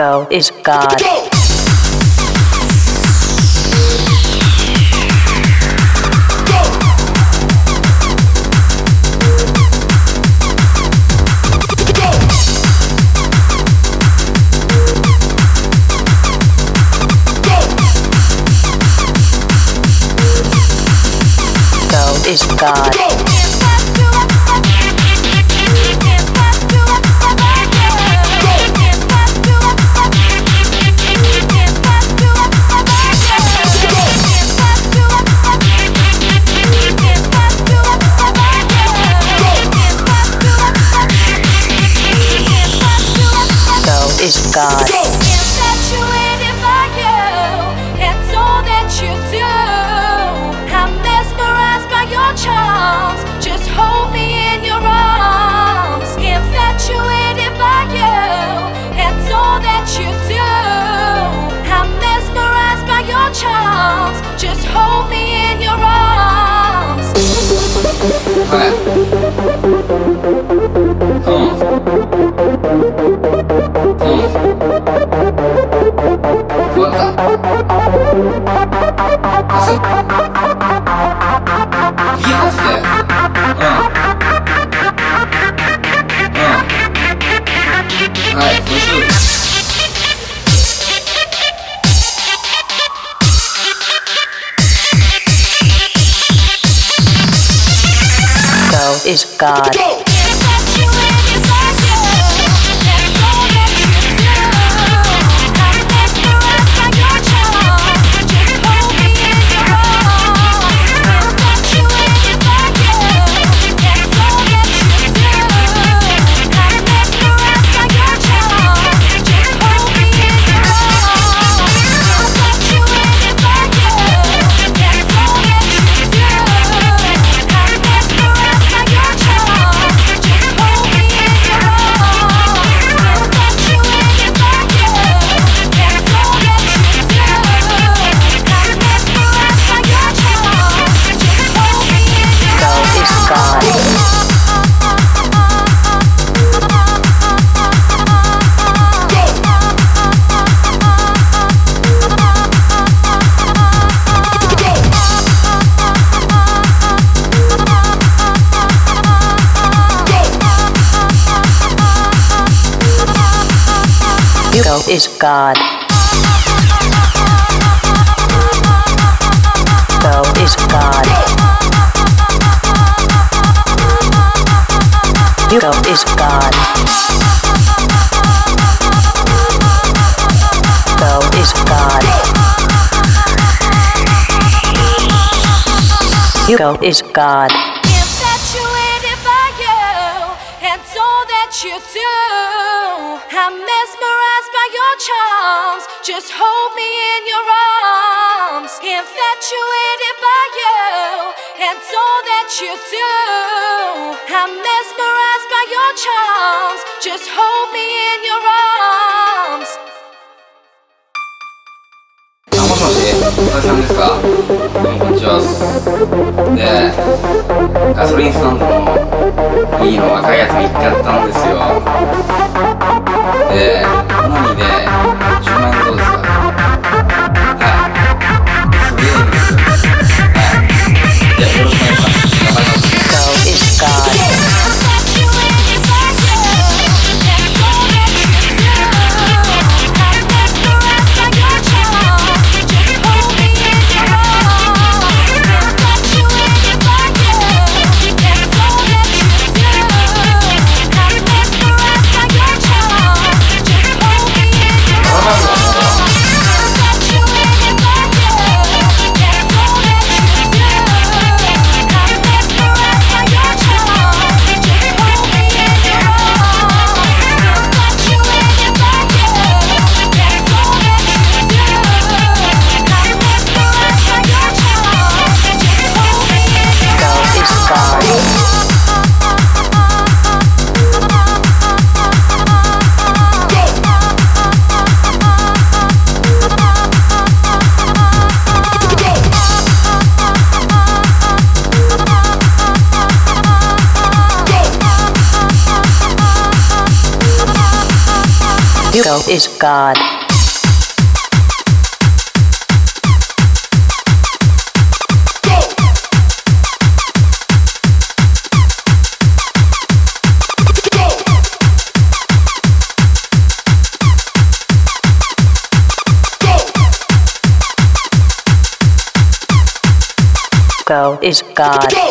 Hugo is God. Hugo is God. Your charms. Just hold me is God. Hugo is God. Hugo is God. Hugo is God. Hugo is God. Hugo is God. Infatuated by you, it's all that you do. I'm mesmerized by your charms. Just hold me in your arms. Infatuated by you, it's all that you do. I'm mesmerized by your charms. Just hold me in your arms. あ、もしもし、お疲れさんですかどうもこんにちは。で、ガソリンスタンドのいいの若いやつ見つかったんですよ。 yeah. Hugo is God. Go is God.